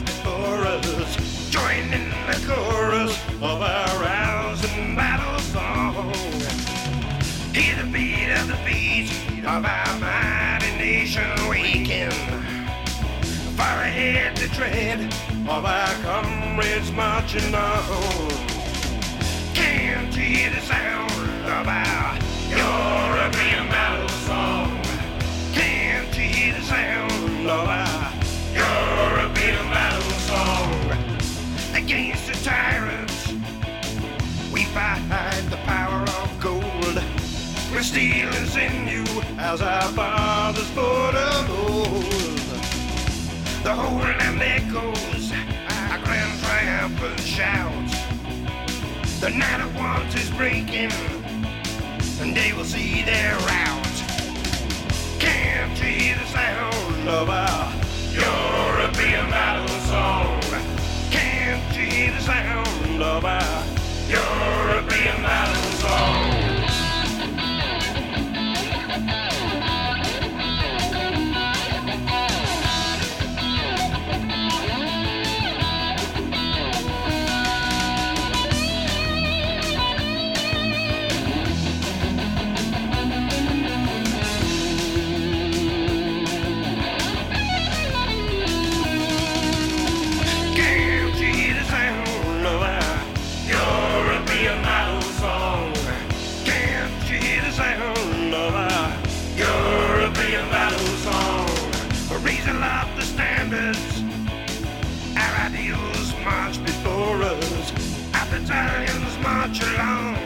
before us, join in the chorus of our rousing battle song. Hear the beat of the beat of our mighty nation waking. Far ahead the tread of our comrades marching on. Can't you hear the sound Steel and sinew as our fathers fought of old. The whole land echoes our grand triumphant shout. The night of want is breaking, and they will see their route. The. Our ideals march before us. Our battalions march along.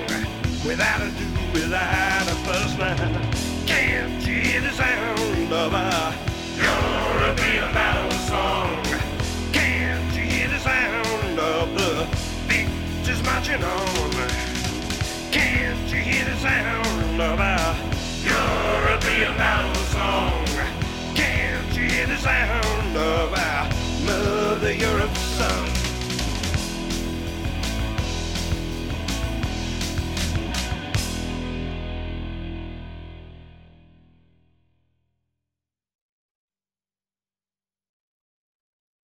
Without a do, without a fuss now. Can't you hear the sound of our European battle song? Can't you hear the sound of the victors marching on? Can't you hear the sound